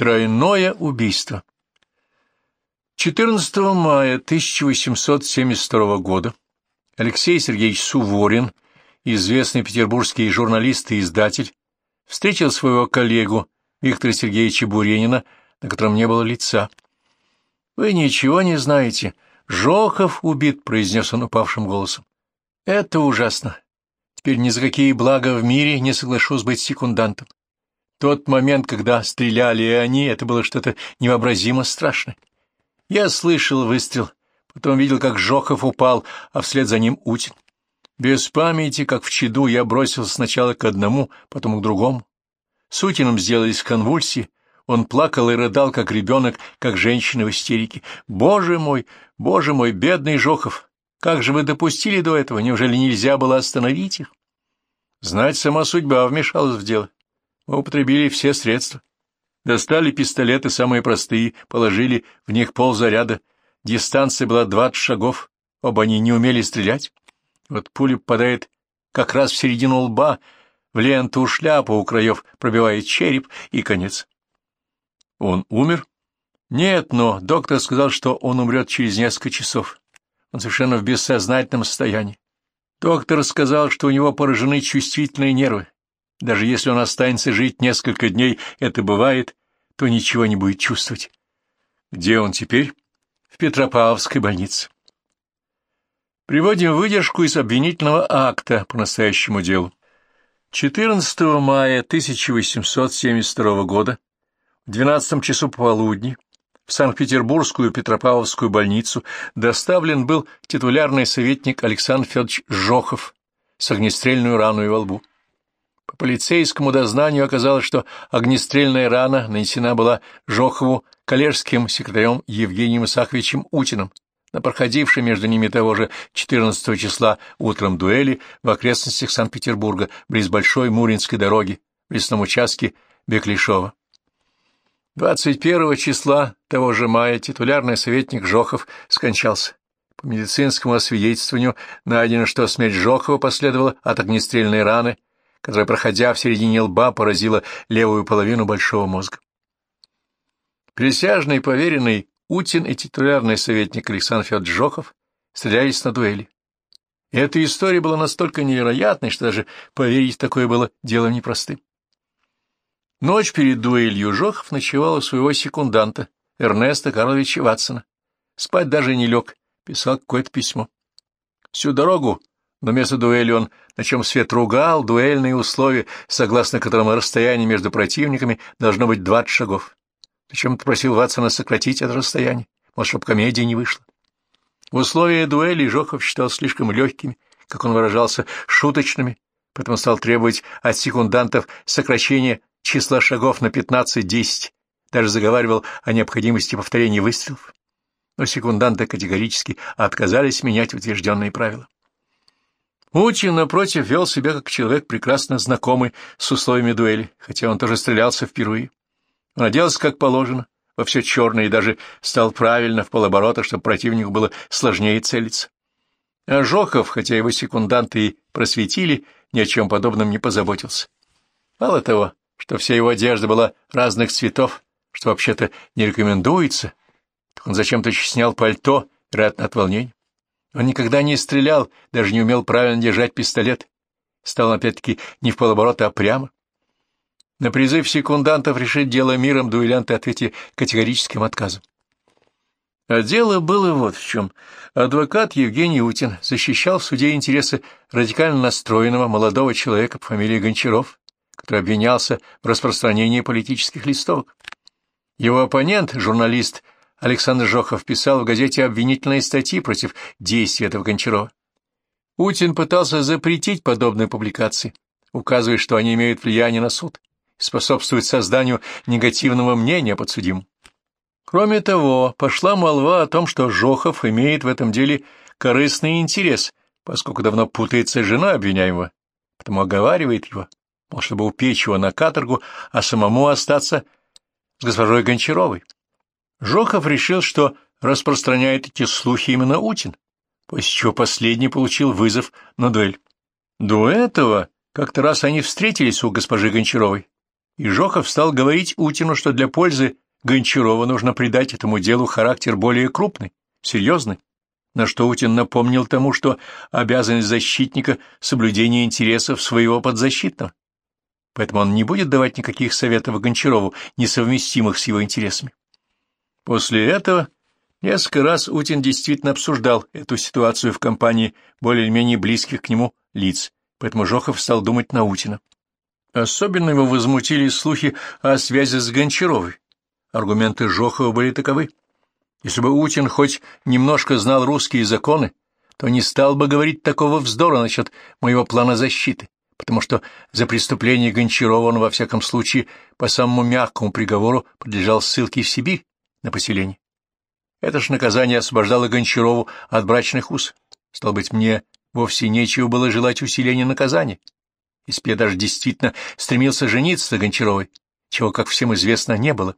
Тройное убийство 14 мая 1872 года Алексей Сергеевич Суворин, известный петербургский журналист и издатель, встретил своего коллегу Виктора Сергеевича Буренина, на котором не было лица. «Вы ничего не знаете. Жохов убит», — произнес он упавшим голосом. «Это ужасно. Теперь ни за какие блага в мире не соглашусь быть секундантом. Тот момент, когда стреляли они, это было что-то невообразимо страшное. Я слышал выстрел, потом видел, как Жохов упал, а вслед за ним Утин. Без памяти, как в чаду, я бросился сначала к одному, потом к другому. С Утиным сделались конвульсии, он плакал и рыдал, как ребенок, как женщина в истерике. «Боже мой, боже мой, бедный Жохов! Как же вы допустили до этого? Неужели нельзя было остановить их?» Знать, сама судьба вмешалась в дело. Мы употребили все средства. Достали пистолеты самые простые, положили в них ползаряда. Дистанция была двадцать шагов, оба они не умели стрелять. Вот пуля попадает как раз в середину лба, в ленту шляпу у краев пробивает череп и конец. Он умер? Нет, но доктор сказал, что он умрет через несколько часов. Он совершенно в бессознательном состоянии. Доктор сказал, что у него поражены чувствительные нервы. Даже если он останется жить несколько дней, это бывает, то ничего не будет чувствовать. Где он теперь? В Петропавловской больнице. Приводим выдержку из обвинительного акта по настоящему делу. 14 мая 1872 года в 12 часу пополудни в Санкт-Петербургскую Петропавловскую больницу доставлен был титулярный советник Александр Федорович Жохов с огнестрельной раной во лбу. По полицейскому дознанию оказалось, что огнестрельная рана нанесена была Жохову коллежским секретарем Евгением Исаковичем Утиным на проходившей между ними того же 14 числа утром дуэли в окрестностях Санкт-Петербурга, близ Большой Муринской дороги, в лесном участке Беклишова. 21 числа того же мая титулярный советник Жохов скончался. По медицинскому освидетельствованию найдено, что смерть Жохова последовала от огнестрельной раны, которая, проходя в середине лба, поразила левую половину большого мозга. Присяжный поверенный Утин и титулярный советник Александр Федорович Жохов стрелялись на дуэли. И эта история была настолько невероятной, что даже поверить в такое было делом непростым. Ночь перед дуэлью Жохов ночевал у своего секунданта, Эрнеста Карловича Ватсона. Спать даже не лег, писал какое-то письмо. Всю дорогу но вместо дуэли он, на чем свет ругал, дуэльные условия, согласно которым расстояние между противниками должно быть двадцать шагов. Зачем-то просил Ватсона сократить это расстояние, может, чтоб комедия не вышла. Условия дуэли Жохов считал слишком легкими, как он выражался, шуточными, поэтому стал требовать от секундантов сокращения числа шагов на пятнадцать-десять, даже заговаривал о необходимости повторения выстрелов. Но секунданты категорически отказались менять утвержденные правила. Учин, напротив, вел себя как человек, прекрасно знакомый с условиями дуэли, хотя он тоже стрелялся впервые. Он оделся как положено, во все черное, и даже стал правильно в полоборота, чтобы противнику было сложнее целиться. А Жохов, хотя его секунданты и просветили, ни о чем подобном не позаботился. Мало того, что вся его одежда была разных цветов, что вообще-то не рекомендуется, так он зачем-то снял пальто, вероятно, от волнения. Он никогда не стрелял, даже не умел правильно держать пистолет. Стал опять-таки не в полоборота, а прямо. На призыв секундантов решить дело миром дуэлянты ответили категорическим отказом. А дело было вот в чем. Адвокат Евгений Утин защищал в суде интересы радикально настроенного молодого человека по фамилии Гончаров, который обвинялся в распространении политических листовок. Его оппонент, журналист Александр Жохов писал в газете обвинительные статьи против действий этого Гончарова. Утин пытался запретить подобные публикации, указывая, что они имеют влияние на суд и способствуют созданию негативного мнения о подсудимом. Кроме того, пошла молва о том, что Жохов имеет в этом деле корыстный интерес, поскольку давно путается с женой обвиняемого, потому оговаривает его, мол, чтобы упечь его на каторгу, а самому остаться с госпожой Гончаровой. Жохов решил, что распространяет эти слухи именно Утин, после чего последний получил вызов на дуэль. До этого как-то раз они встретились у госпожи Гончаровой, и Жохов стал говорить Утину, что для пользы Гончарова нужно придать этому делу характер более крупный, серьезный, на что Утин напомнил тому, что обязанность защитника — соблюдение интересов своего подзащитного. Поэтому он не будет давать никаких советов Гончарову, несовместимых с его интересами. После этого несколько раз Утин действительно обсуждал эту ситуацию в компании более-менее близких к нему лиц, поэтому Жохов стал думать на Утина. Особенно его возмутили слухи о связи с Гончаровой. Аргументы Жохова были таковы. Если бы Утин хоть немножко знал русские законы, то не стал бы говорить такого вздора насчет моего плана защиты, потому что за преступление Гончарова он, во всяком случае, по самому мягкому приговору подлежал ссылке в Сибирь на поселение. Это ж наказание освобождало Гончарову от брачных уз. Стал быть, мне вовсе нечего было желать усиления наказания. Если я даже действительно стремился жениться на Гончаровой, чего, как всем известно, не было.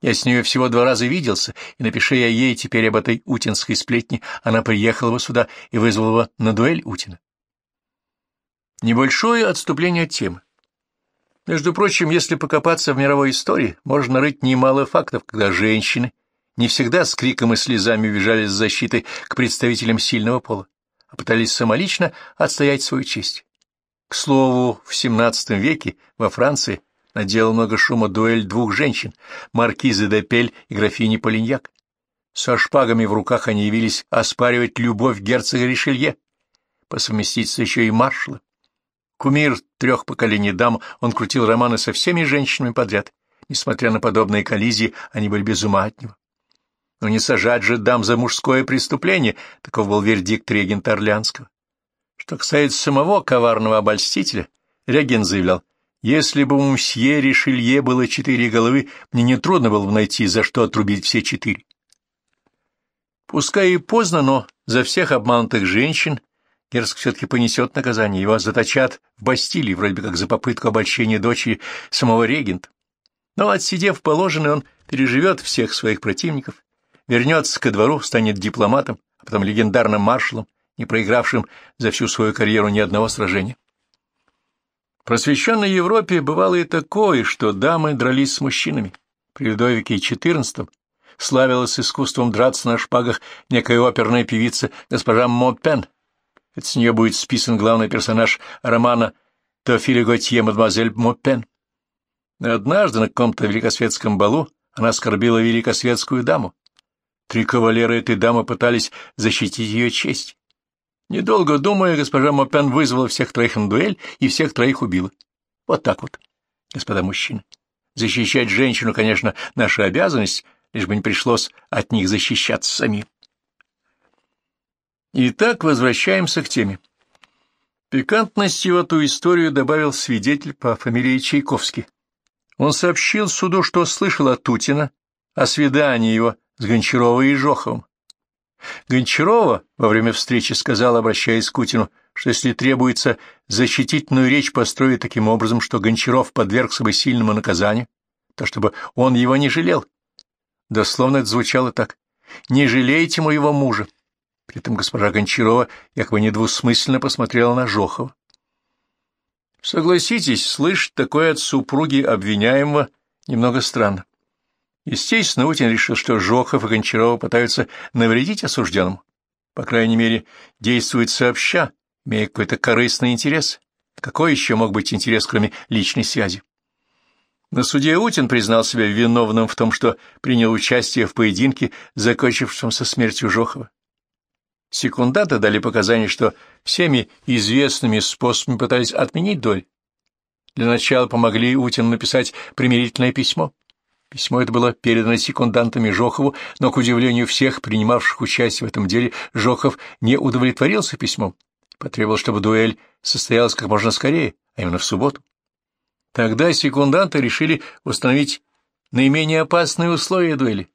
Я с нее всего два раза виделся, и напиши я ей теперь об этой утинской сплетне, она приехала бы сюда и вызвала бы на дуэль Утина. Небольшое отступление от темы. Между прочим, если покопаться в мировой истории, можно нарыть немало фактов, когда женщины не всегда с криком и слезами бежали с защитой к представителям сильного пола, а пытались самолично отстоять свою честь. К слову, в XVII веке во Франции наделал много шума дуэль двух женщин, маркизы де Пель и графини Полиньяк. Со шпагами в руках они явились оспаривать любовь герцога Ришелье, по еще и маршала. Кумир трех поколений дам, он крутил романы со всеми женщинами подряд. Несмотря на подобные коллизии, они были без ума от него. Но не сажать же дам за мужское преступление, таков был вердикт регента Орлянского. Что касается самого коварного обольстителя, регент заявлял, если бы у мсье Ришелье было четыре головы, мне нетрудно было бы найти, за что отрубить все четыре. Пускай и поздно, но за всех обманутых женщин Герцог все-таки понесет наказание, его заточат в Бастилии, вроде бы как за попытку обольщения дочери самого регента. Но, отсидев положенный, он переживет всех своих противников, вернется ко двору, станет дипломатом, а потом легендарным маршалом, не проигравшим за всю свою карьеру ни одного сражения. В просвещенной Европе бывало и такое, что дамы дрались с мужчинами. При Людовике XIV славилась искусством драться на шпагах некая оперная певица госпожа Мопен — это с нее будет списан главный персонаж романа Теофиля Готье «Мадемуазель Мопен». Однажды на каком-то великосветском балу она оскорбила великосветскую даму. Три кавалера этой дамы пытались защитить ее честь. Недолго думая, госпожа Мопен вызвала всех троих на дуэль и всех троих убила. Вот так вот, господа мужчины. Защищать женщину, конечно, наша обязанность, лишь бы не пришлось от них защищаться самим. Итак, возвращаемся к теме. Пикантности в эту историю добавил свидетель по фамилии Чайковский. Он сообщил суду, что слышал от Тутина о свидании его с Гончаровой и Жоховым. Гончарова во время встречи сказал, обращаясь к Кутину, что если требуется защитительную речь построить таким образом, что Гончаров подвергся бы сильному наказанию, то чтобы он его не жалел. Дословно это звучало так. «Не жалейте моего мужа». При этом госпожа Гончарова якобы недвусмысленно посмотрела на Жохова. Согласитесь, слышать такое от супруги обвиняемого немного странно. Естественно, Утин решил, что Жохов и Гончарова пытаются навредить осужденному. По крайней мере, действует сообща, имея какой-то корыстный интерес. Какой еще мог быть интерес, кроме личной связи? На суде Утин признал себя виновным в том, что принял участие в поединке, закончившемся смертью Жохова. Секундаты дали показания, что всеми известными способами пытались отменить доль. Для начала помогли Утину написать примирительное письмо. Письмо это было передано секундантами Жохову, но, к удивлению всех, принимавших участие в этом деле, Жохов не удовлетворился письмом, потребовал, чтобы дуэль состоялась как можно скорее, а именно в субботу. Тогда секунданты решили установить наименее опасные условия дуэли,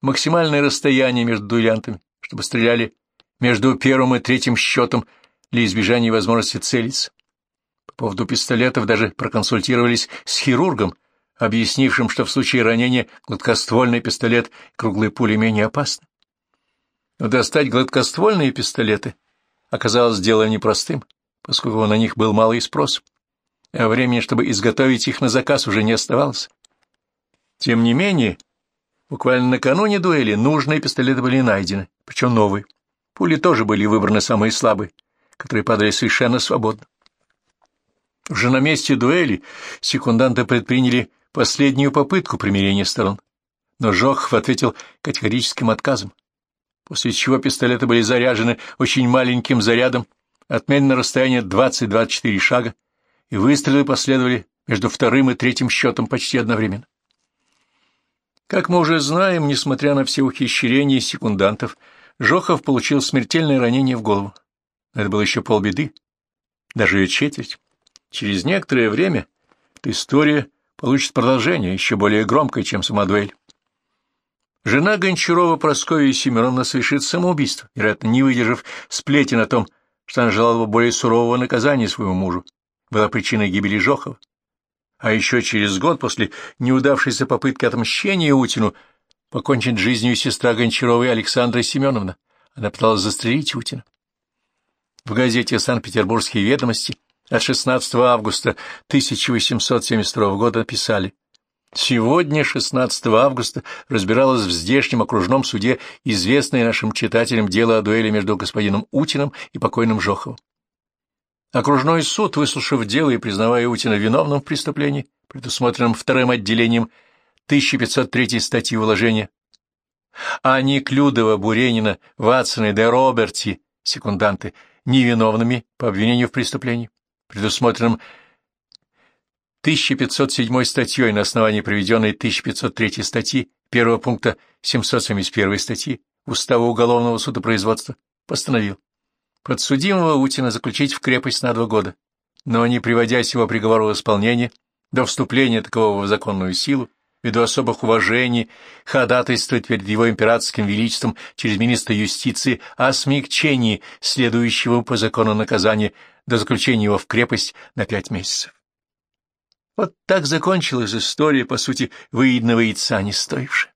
максимальное расстояние между дуэлянтами, чтобы стреляли между первым и третьим счетом для избежания возможности целиться. По поводу пистолетов даже проконсультировались с хирургом, объяснившим, что в случае ранения гладкоствольный пистолет круглые пули менее опасны. Но достать гладкоствольные пистолеты оказалось дело непростым, поскольку на них был малый спрос. а времени, чтобы изготовить их на заказ, уже не оставалось. Тем не менее, буквально накануне дуэли нужные пистолеты были найдены, причем новые. Пули тоже были выбраны самые слабые, которые падали совершенно свободно. Уже на месте дуэли секунданты предприняли последнюю попытку примирения сторон, но Жохов ответил категорическим отказом, после чего пистолеты были заряжены очень маленьким зарядом, отмерено расстояние 20-24 шага, и выстрелы последовали между вторым и третьим счетом почти одновременно. Как мы уже знаем, несмотря на все ухищрения секундантов, Жохов получил смертельное ранение в голову. Это было еще полбеды, даже ее четверть. Через некоторое время эта история получит продолжение, еще более громкое, чем сама дуэль. Жена Гончарова Прасковья Семеновна совершит самоубийство, вероятно, не выдержав сплетен о том, что она желала бы более сурового наказания своему мужу, была причиной гибели Жохова. А еще через год после неудавшейся попытки отмщения Утину покончить жизнью сестра Гончаровой Александра Семеновна. Она пыталась застрелить Утина. В газете «Санкт-Петербургские ведомости» от 16 августа 1872 года написали Сегодня, 16 августа, разбиралось в здешнем окружном суде известное нашим читателям дело о дуэли между господином Утиным и покойным Жоховым. Окружной суд, выслушав дело и признавая Утина виновным в преступлении, предусмотренном вторым отделением 1503 статьи уложения, а Неклюдова, Буренина, Ватсона и де Роберти, секунданты, невиновными по обвинению в преступлении, предусмотренном 1507 статьей на основании приведенной 1503 статьи первого пункта 771 статьи Устава уголовного судопроизводства, постановил подсудимого Утина заключить в крепость на два года, но не приводясь его приговору в исполнение до вступления такового в законную силу, ввиду особых уважений, ходатайствовать перед его императорским величеством через министра юстиции о смягчении следующего по закону наказания до заключения его в крепость на пять месяцев. Вот так закончилась история, по сути, выедного яйца не стоившая.